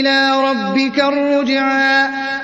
إِلَىٰ رَبِّكَ الرُّجْعَىٰ.